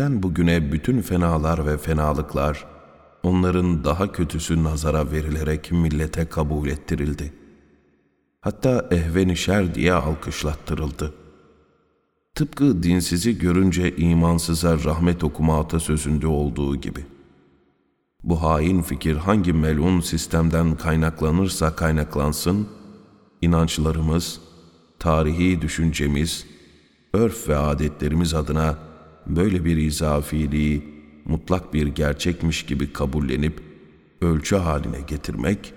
Dünden bugüne bütün fenalar ve fenalıklar, onların daha kötüsü nazara verilerek millete kabul ettirildi. Hatta ehven şer diye alkışlattırıldı. Tıpkı dinsizi görünce imansıza rahmet okuma atasözünde olduğu gibi. Bu hain fikir hangi melun sistemden kaynaklanırsa kaynaklansın, inançlarımız, tarihi düşüncemiz, örf ve adetlerimiz adına böyle bir izafiliği mutlak bir gerçekmiş gibi kabullenip ölçü haline getirmek,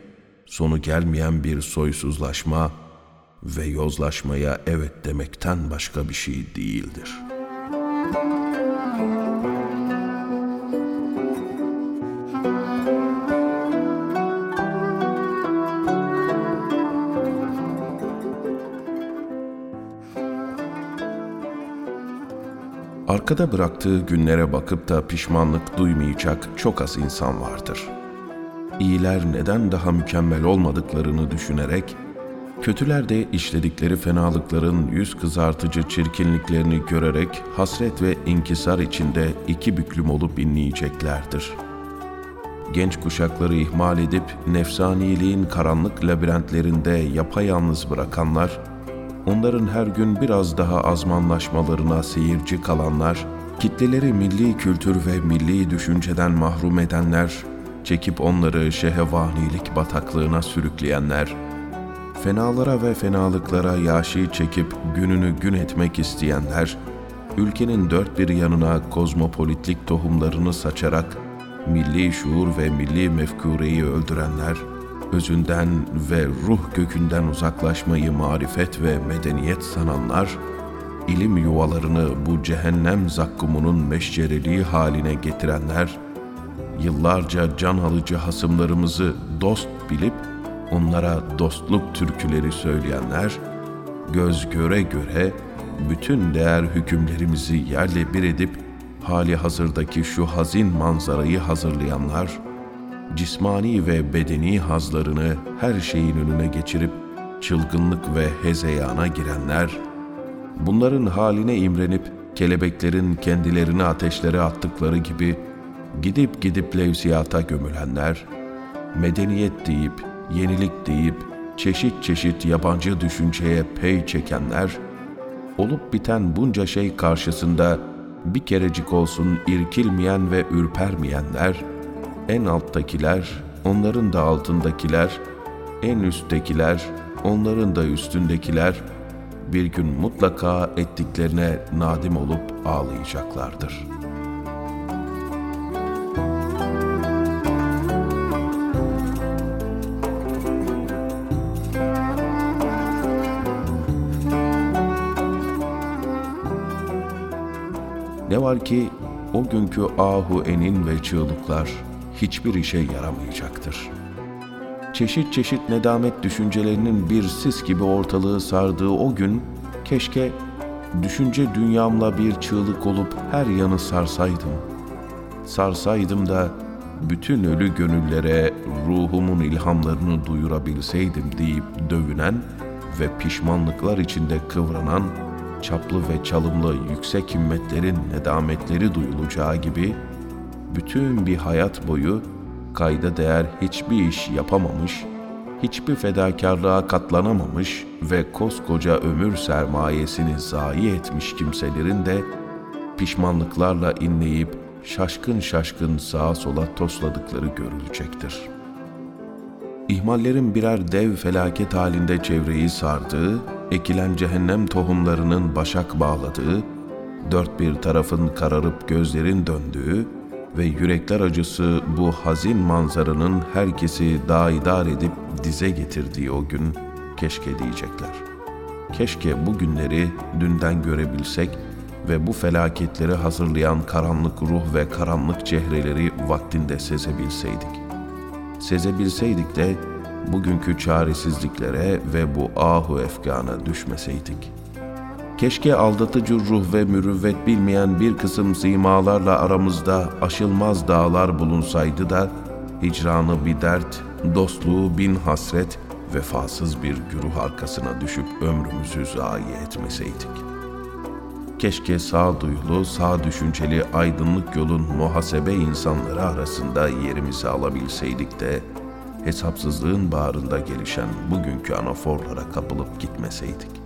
sonu gelmeyen bir soysuzlaşma ve yozlaşmaya evet demekten başka bir şey değildir.'' Arkada bıraktığı günlere bakıp da pişmanlık duymayacak çok az insan vardır. İyiler neden daha mükemmel olmadıklarını düşünerek, kötüler de işledikleri fenalıkların yüz kızartıcı çirkinliklerini görerek hasret ve inkisar içinde iki büklüm olup inleyeceklerdir. Genç kuşakları ihmal edip nefsaniliğin karanlık labirentlerinde yapayalnız bırakanlar, onların her gün biraz daha azmanlaşmalarına seyirci kalanlar, kitleleri milli kültür ve milli düşünceden mahrum edenler, çekip onları şehevanilik bataklığına sürükleyenler, fenalara ve fenalıklara yaşı çekip gününü gün etmek isteyenler, ülkenin dört bir yanına kozmopolitlik tohumlarını saçarak milli şuur ve milli mefkureyi öldürenler, özünden ve ruh kökünden uzaklaşmayı marifet ve medeniyet sananlar, ilim yuvalarını bu cehennem zakkumunun meşcereliği haline getirenler, yıllarca can alıcı hasımlarımızı dost bilip onlara dostluk türküleri söyleyenler, göz göre göre bütün değer hükümlerimizi yerle bir edip hali hazırdaki şu hazin manzarayı hazırlayanlar, cismani ve bedeni hazlarını her şeyin önüne geçirip çılgınlık ve hezeyana girenler, bunların haline imrenip kelebeklerin kendilerini ateşlere attıkları gibi gidip gidip levsiyata gömülenler, medeniyet deyip, yenilik deyip, çeşit çeşit yabancı düşünceye pey çekenler, olup biten bunca şey karşısında bir kerecik olsun irkilmeyen ve ürpermeyenler, en alttakiler, onların da altındakiler, en üsttekiler, onların da üstündekiler bir gün mutlaka ettiklerine nadim olup ağlayacaklardır. Ne var ki o günkü ahu enin ve çığlıklar, hiçbir işe yaramayacaktır. Çeşit çeşit nedamet düşüncelerinin bir sis gibi ortalığı sardığı o gün keşke düşünce dünyamla bir çığlık olup her yanı sarsaydım. Sarsaydım da bütün ölü gönüllere ruhumun ilhamlarını duyurabilseydim deyip dövünen ve pişmanlıklar içinde kıvranan, çaplı ve çalımlı yüksek himmetlerin nedametleri duyulacağı gibi bütün bir hayat boyu kayda değer hiçbir iş yapamamış, hiçbir fedakarlığa katlanamamış ve koskoca ömür sermayesini zayi etmiş kimselerin de pişmanlıklarla inleyip şaşkın şaşkın sağa sola tosladıkları görülecektir. İhmallerin birer dev felaket halinde çevreyi sardığı, ekilen cehennem tohumlarının başak bağladığı, dört bir tarafın kararıp gözlerin döndüğü, ve yürekler acısı bu hazin manzaranın herkesi daidar edip dize getirdiği o gün keşke diyecekler. Keşke bu günleri dünden görebilsek ve bu felaketleri hazırlayan karanlık ruh ve karanlık çehreleri vaktinde sezebilseydik. Sezebilseydik de bugünkü çaresizliklere ve bu ahu efkana düşmeseydik.'' Keşke aldatıcı ruh ve mürüvvet bilmeyen bir kısım simalarla aramızda aşılmaz dağlar bulunsaydı da, hicranı bir dert, dostluğu bin hasret, vefasız bir güruh arkasına düşüp ömrümüzü zayi etmeseydik. Keşke sağduyulu, sağ düşünceli aydınlık yolun muhasebe insanları arasında yerimizi alabilseydik de hesapsızlığın bağrında gelişen bugünkü anaforlara kapılıp gitmeseydik.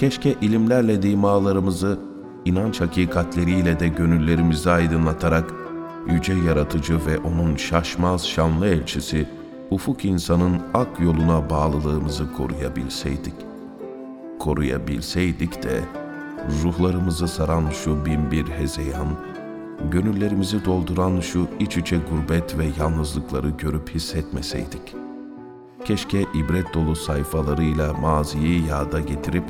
Keşke ilimlerle dimalarımızı, inanç hakikatleriyle de gönüllerimizi aydınlatarak, yüce yaratıcı ve onun şaşmaz şanlı elçisi, ufuk insanın ak yoluna bağlılığımızı koruyabilseydik. Koruyabilseydik de, ruhlarımızı saran şu binbir hezeyan, gönüllerimizi dolduran şu iç içe gurbet ve yalnızlıkları görüp hissetmeseydik. Keşke ibret dolu sayfalarıyla maziyi yağda getirip,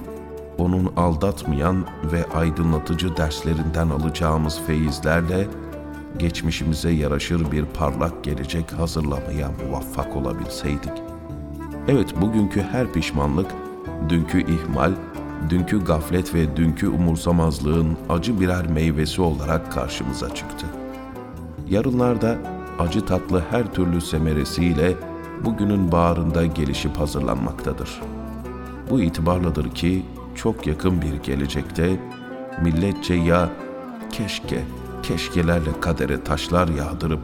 onun aldatmayan ve aydınlatıcı derslerinden alacağımız feyizlerle geçmişimize yaraşır bir parlak gelecek hazırlamaya muvaffak olabilseydik. Evet bugünkü her pişmanlık, dünkü ihmal, dünkü gaflet ve dünkü umursamazlığın acı birer meyvesi olarak karşımıza çıktı. Yarınlarda acı tatlı her türlü semeresiyle bugünün bağrında gelişip hazırlanmaktadır. Bu itibarladır ki çok yakın bir gelecekte milletçe ya keşke, keşkelerle kadere taşlar yağdırıp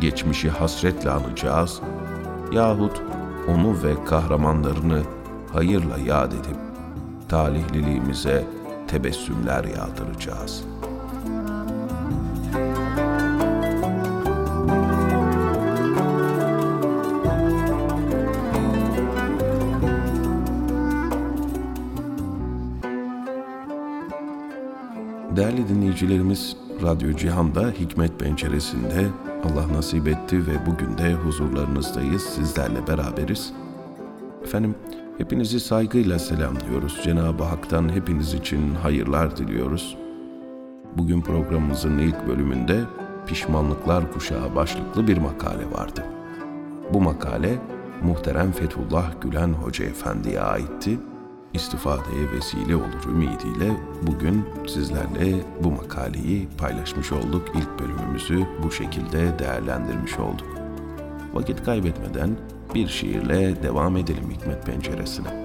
geçmişi hasretle anacağız yahut onu ve kahramanlarını hayırla yad edip talihliliğimize tebessümler yağdıracağız.'' Değerli dinleyicilerimiz, Radyo Cihan'da Hikmet Penceresi'nde Allah nasip etti ve bugün de huzurlarınızdayız, sizlerle beraberiz. Efendim, hepinizi saygıyla selamlıyoruz. Cenab-ı Hak'tan hepiniz için hayırlar diliyoruz. Bugün programımızın ilk bölümünde Pişmanlıklar Kuşağı başlıklı bir makale vardı. Bu makale muhterem Fethullah Gülen Hoca Efendi'ye aitti istifadeye vesile olur ümidiyle bugün sizlerle bu makaleyi paylaşmış olduk. İlk bölümümüzü bu şekilde değerlendirmiş olduk. Vakit kaybetmeden bir şiirle devam edelim Hikmet Penceresi'ne.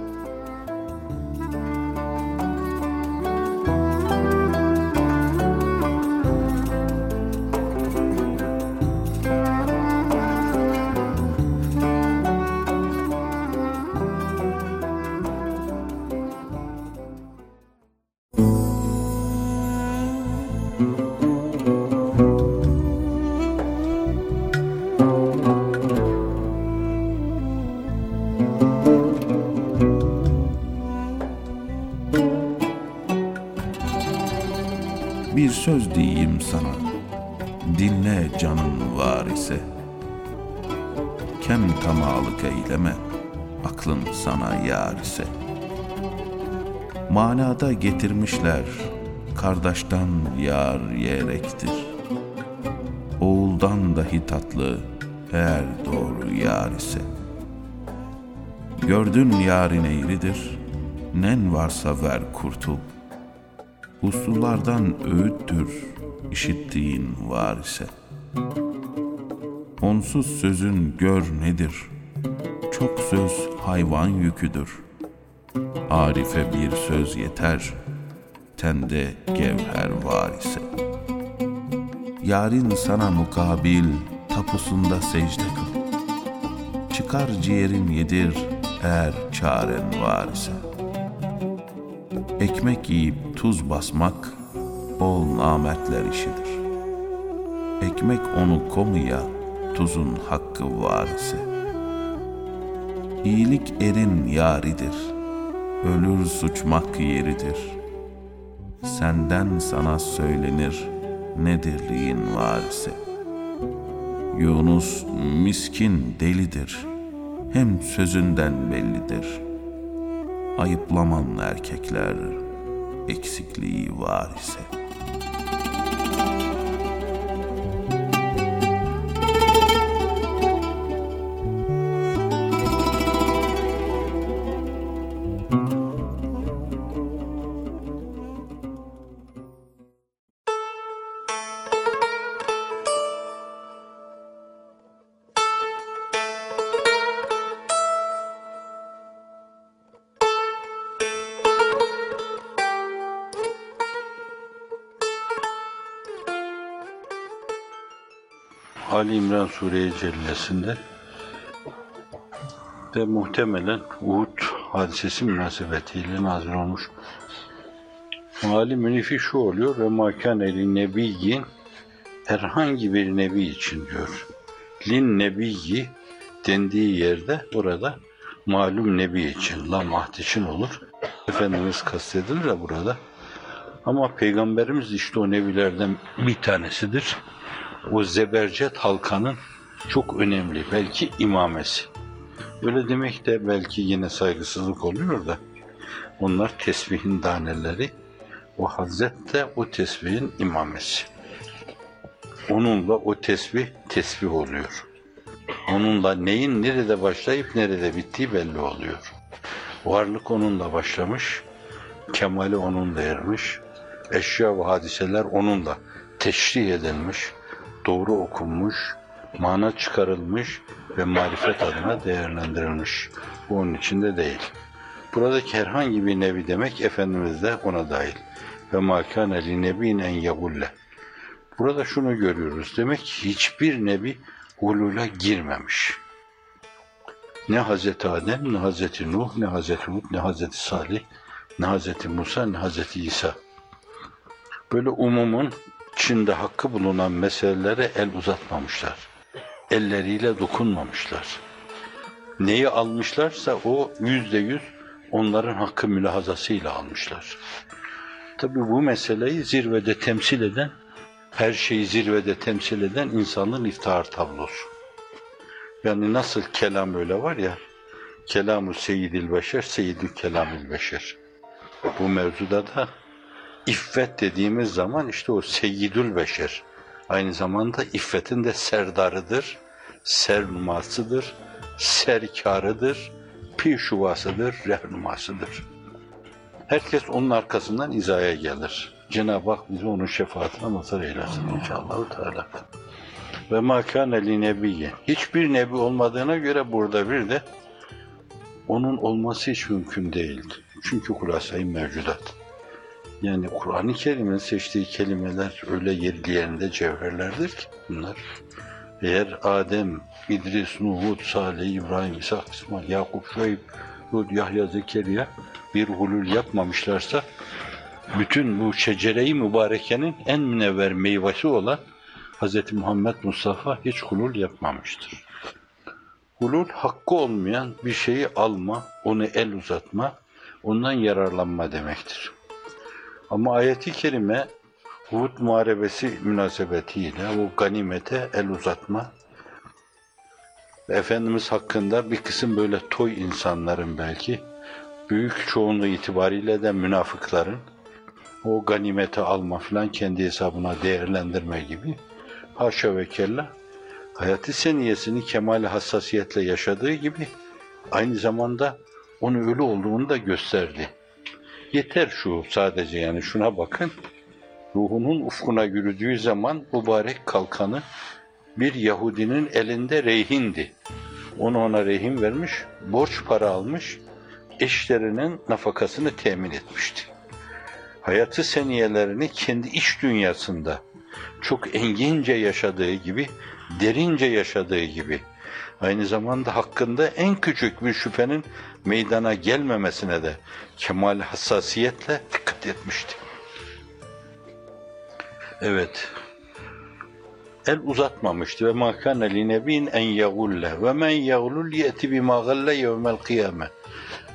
Dinle canın var ise. Kem tamalık eyleme, aklın sana yar ise. Manada getirmişler, kardeşten yar yerektir. Oğuldan dahi tatlı, eğer doğru yar ise. Gördün yarın eğridir, nen varsa ver kurtul.'' Uslulardan öğüttür işittiğin var ise. Onsuz sözün gör nedir? Çok söz hayvan yüküdür. Arife bir söz yeter, tende gevher var ise. Yarın sana mukabil tapusunda secde kıl. Çıkar ciğerin yedir eğer çaren var ise.'' Ekmek yiyip tuz basmak ol namertler işidir. Ekmek onu komuya tuzun hakkı var ise. İyilik erin yaridir, ölür suçmak yeridir. Senden sana söylenir nedirliğin var ise. Yunus miskin delidir, hem sözünden bellidir.'' ayıplaman erkekler eksikliği var ise.'' İmran Sure-i Cellesi'nde ve muhtemelen Uhud hadisesi münasebetiyle nazil olmuş. Mali münifi şu oluyor ve makan eli nebiyyin herhangi bir nebi için diyor. Lin nebiyyi dendiği yerde burada malum nebi için, la mahd olur. Efendimiz kastedilir ya burada. Ama Peygamberimiz işte o nebilerden bir tanesidir. O zebercet halkanın çok önemli, belki imamesi. Öyle demek de belki yine saygısızlık oluyor da onlar tesbihin daneleri, o Hazret de o tesbihin imamesi. Onunla o tesbih tesbih oluyor. Onunla neyin nerede başlayıp nerede bittiği belli oluyor. Varlık onunla başlamış, kemali onunla ermiş, eşya ve hadiseler onunla teşrih edilmiş, doğru okunmuş, mana çıkarılmış ve marifet adına değerlendirilmiş. Bu onun içinde değil. Buradaki herhangi bir nebi demek Efendimiz de ona dahil. Ve makâne li nebîn en yegulle. Burada şunu görüyoruz. Demek ki hiçbir nebi hulula girmemiş. Ne Hazreti Adem, ne Hazreti Nuh, ne Hazreti Hud, ne Hazreti Salih, ne Hazreti Musa, ne Hazreti İsa. Böyle umumun içinde hakkı bulunan meselelere el uzatmamışlar. Elleriyle dokunmamışlar. Neyi almışlarsa o yüzde yüz onların hakkı mülahazasıyla almışlar. Tabi bu meseleyi zirvede temsil eden, her şeyi zirvede temsil eden insanın iftihar tablosu. Yani nasıl kelam öyle var ya, kelamu seyyidil beşer, seyyidül kelamil beşer. Bu mevzuda da İffet dediğimiz zaman işte o seyyidül beşer. Aynı zamanda iffetin de serdarıdır, sernumasıdır, serkarıdır, pişuvasıdır, rehnumasıdır. Herkes onun arkasından izaya gelir. Cenab-ı Hak bizi onun şefaatine mazhar eylesin inşallah. Teala. Ve ma kâne li. Hiçbir nebi olmadığına göre burada bir de onun olması hiç mümkün değildi. Çünkü kulasayı mevcudat. Yani Kur'an-ı Kerim'in seçtiği kelimeler öyle yerli yerinde cevherlerdir ki bunlar. Eğer Adem, İdris, Nuh, Hud, Salih, İbrahim, İshak, İsmail, Yakup, Şuayb, Hud, Yahya, Zekeriya bir hulul yapmamışlarsa bütün bu şecere-i mübarekenin en münevver meyvesi olan Hz. Muhammed Mustafa hiç hulul yapmamıştır. Hulul hakkı olmayan bir şeyi alma, onu el uzatma, ondan yararlanma demektir. Ama ayeti kerime Hud muharebesi münasebetiyle o ganimete el uzatma Efendimiz hakkında bir kısım böyle toy insanların belki büyük çoğunluğu itibariyle de münafıkların o ganimeti alma falan kendi hesabına değerlendirme gibi haşa ve kella hayatı seniyesini kemal hassasiyetle yaşadığı gibi aynı zamanda onu ölü olduğunu da gösterdi. Yeter şu sadece yani şuna bakın. Ruhunun ufkuna yürüdüğü zaman mübarek kalkanı bir Yahudinin elinde rehindi. Onu ona rehin vermiş, borç para almış, eşlerinin nafakasını temin etmişti. Hayatı seniyelerini kendi iç dünyasında çok engince yaşadığı gibi, derince yaşadığı gibi, aynı zamanda hakkında en küçük bir şüphenin meydana gelmemesine de kemal hassasiyetle dikkat etmişti. Evet. El uzatmamıştı ve ma kana li nebin en yagulle ve men yagulul yeti bima galle yevmel kıyame.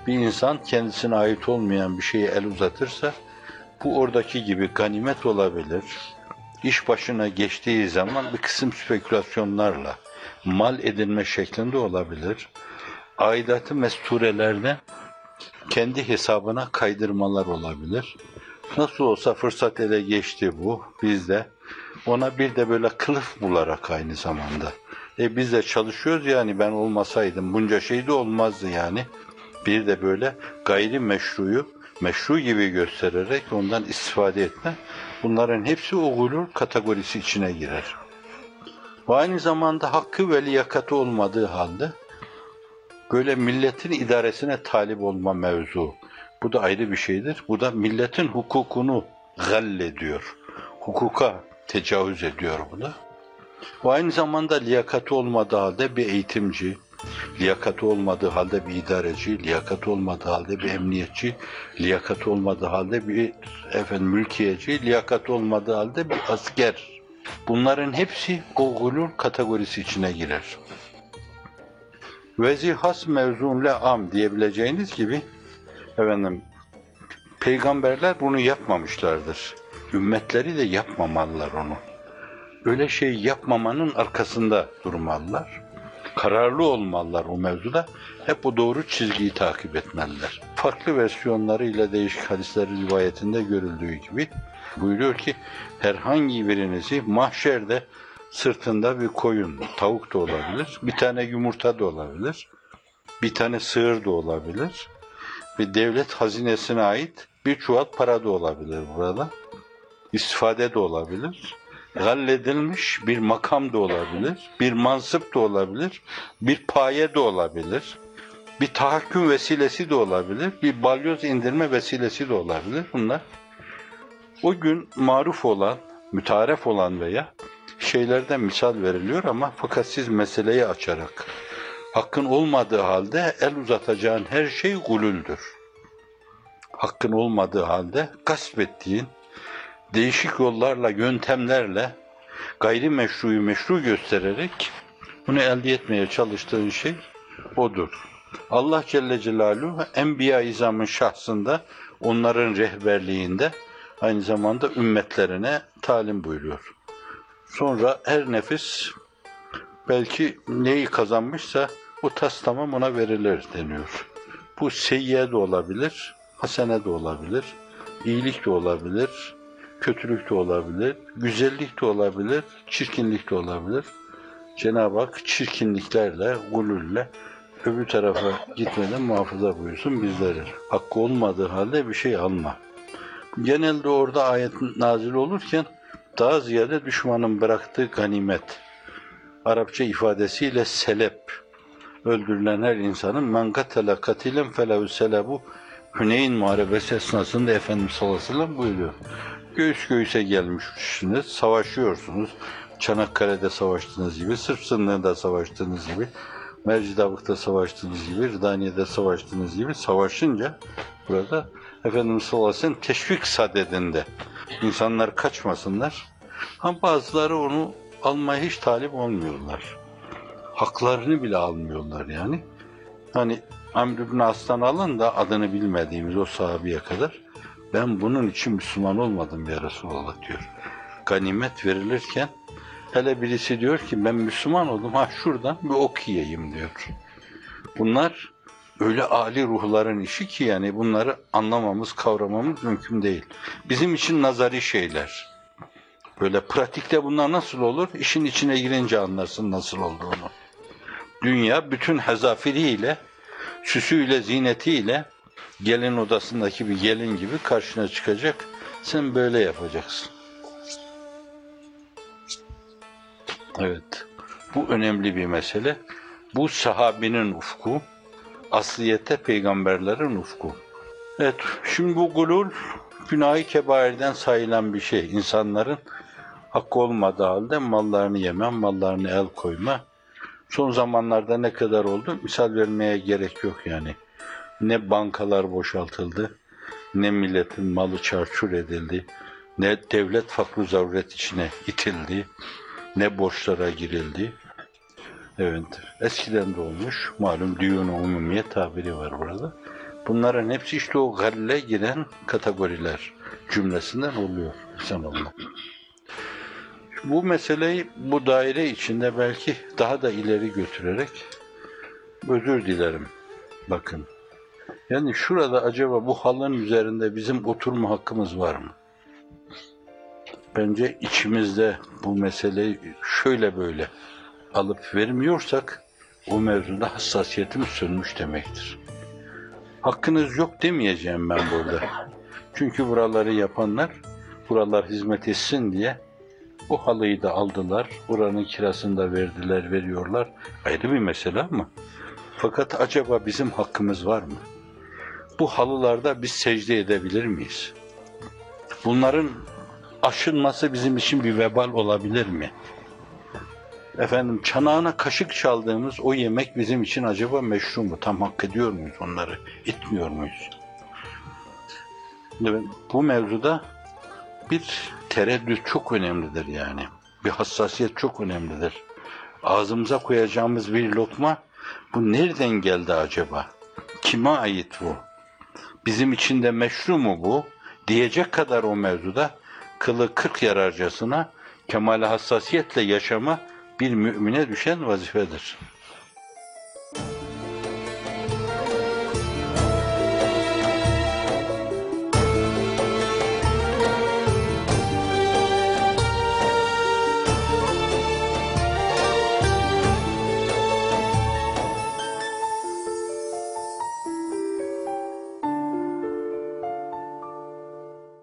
Bir insan kendisine ait olmayan bir şeyi el uzatırsa bu oradaki gibi ganimet olabilir. İş başına geçtiği zaman bir kısım spekülasyonlarla mal edinme şeklinde olabilir. Aidatı mesturelerde kendi hesabına kaydırmalar olabilir. Nasıl olsa fırsat ele geçti bu bizde. Ona bir de böyle kılıf bularak aynı zamanda. E biz de çalışıyoruz yani ben olmasaydım bunca şey de olmazdı yani. Bir de böyle gayri meşruyu meşru gibi göstererek ondan istifade etme. Bunların hepsi o gulur kategorisi içine girer. Ve aynı zamanda hakkı ve liyakati olmadığı halde böyle milletin idaresine talip olma mevzu. Bu da ayrı bir şeydir. Bu da milletin hukukunu gallediyor. Hukuka tecavüz ediyor bu da. Aynı zamanda liyakati olmadığı halde bir eğitimci, liyakati olmadığı halde bir idareci, liyakati olmadığı halde bir emniyetçi, liyakati olmadığı halde bir efendim mülkiyeci, liyakati olmadığı halde bir asker. Bunların hepsi o gulul kategorisi içine girer. Vezihas mevzun le am diyebileceğiniz gibi efendim peygamberler bunu yapmamışlardır. Ümmetleri de yapmamalılar onu. Öyle şey yapmamanın arkasında durmalılar. Kararlı olmalılar o mevzuda. Hep o doğru çizgiyi takip etmeliler. Farklı versiyonlarıyla değişik hadislerin rivayetinde görüldüğü gibi buyuruyor ki herhangi birinizi mahşerde sırtında bir koyun, tavuk da olabilir, bir tane yumurta da olabilir, bir tane sığır da olabilir, bir devlet hazinesine ait bir çuval para da olabilir burada. İstifade de olabilir. Galledilmiş bir makam da olabilir. Bir mansıp da olabilir. Bir paye de olabilir. Bir tahakküm vesilesi de olabilir. Bir balyoz indirme vesilesi de olabilir. Bunlar o gün maruf olan, mütaref olan veya şeylerden misal veriliyor ama fakat siz meseleyi açarak hakkın olmadığı halde el uzatacağın her şey gulüldür. Hakkın olmadığı halde gasp ettiğin, değişik yollarla, yöntemlerle gayri meşruyu meşru göstererek bunu elde etmeye çalıştığın şey odur. Allah Celle Celaluhu Enbiya-i İzam'ın şahsında, onların rehberliğinde aynı zamanda ümmetlerine talim buyuruyor. Sonra her nefis belki neyi kazanmışsa o tas tamam ona verilir deniyor. Bu seyyiye de olabilir, hasene de olabilir, iyilik de olabilir, kötülük de olabilir, güzellik de olabilir, çirkinlik de olabilir. Cenab-ı Hak çirkinliklerle, gulülle öbür tarafa gitmeden muhafaza buyursun bizleri. Hakkı olmadığı halde bir şey alma. Genelde orada ayet nazil olurken daha ziyade düşmanın bıraktığı ganimet. Arapça ifadesiyle selep. Öldürülen her insanın men katele katilen felehu selebu Hüneyn Muharebesi esnasında Efendimiz sallallahu aleyhi ve sellem buyuruyor. Göğüs göğüse gelmişsiniz, savaşıyorsunuz. Çanakkale'de savaştığınız gibi, Sırp sınırında savaştığınız gibi, Mercidavuk'ta savaştığınız gibi, Ridaniye'de savaştığınız gibi savaşınca burada Efendimiz sallallahu aleyhi ve sellem teşvik sadedinde insanlar kaçmasınlar. Ama bazıları onu almaya hiç talip olmuyorlar. Haklarını bile almıyorlar yani. Hani Amr ibn As'tan alın da adını bilmediğimiz o sahabeye kadar ben bunun için Müslüman olmadım ya Resulallah diyor. Ganimet verilirken hele birisi diyor ki ben Müslüman oldum ha şuradan bir ok yiyeyim diyor. Bunlar öyle âli ruhların işi ki yani bunları anlamamız, kavramamız mümkün değil. Bizim için nazari şeyler. Böyle pratikte bunlar nasıl olur? İşin içine girince anlarsın nasıl olduğunu. Dünya bütün hezafiriyle, süsüyle, zinetiyle gelin odasındaki bir gelin gibi karşına çıkacak. Sen böyle yapacaksın. Evet. Bu önemli bir mesele. Bu sahabinin ufku, asliyette peygamberlerin ufku. Evet, şimdi bu gulul günahı kebairden sayılan bir şey. İnsanların hakkı olmadığı halde mallarını yeme, mallarını el koyma. Son zamanlarda ne kadar oldu? Misal vermeye gerek yok yani. Ne bankalar boşaltıldı, ne milletin malı çarçur edildi, ne devlet fakru zaruret içine itildi, ne borçlara girildi. Evet, eskiden de olmuş. Malum düğün umumiye tabiri var burada. Bunların hepsi işte o galle giren kategoriler cümlesinden oluyor insanoğluna. Bu meseleyi bu daire içinde belki daha da ileri götürerek özür dilerim. Bakın. Yani şurada acaba bu halın üzerinde bizim oturma hakkımız var mı? Bence içimizde bu meseleyi şöyle böyle alıp vermiyorsak o mevzuda hassasiyetimiz sönmüş demektir. Hakkınız yok demeyeceğim ben burada. Çünkü buraları yapanlar buralar hizmet etsin diye bu halıyı da aldılar. Buranın kirasını da verdiler, veriyorlar. Ayrı bir mesele ama. Fakat acaba bizim hakkımız var mı? Bu halılarda biz secde edebilir miyiz? Bunların aşınması bizim için bir vebal olabilir mi? Efendim çanağına kaşık çaldığımız o yemek bizim için acaba meşru mu? Tam hak ediyor muyuz onları? Etmiyor muyuz? Bu mevzuda bir tereddüt çok önemlidir yani. Bir hassasiyet çok önemlidir. Ağzımıza koyacağımız bir lokma bu nereden geldi acaba? Kime ait bu? Bizim için de meşru mu bu? Diyecek kadar o mevzuda kılı kırk yararcasına kemal hassasiyetle yaşama bir mümine düşen vazifedir.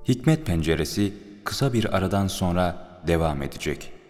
Hikmet Penceresi kısa bir aradan sonra devam edecek.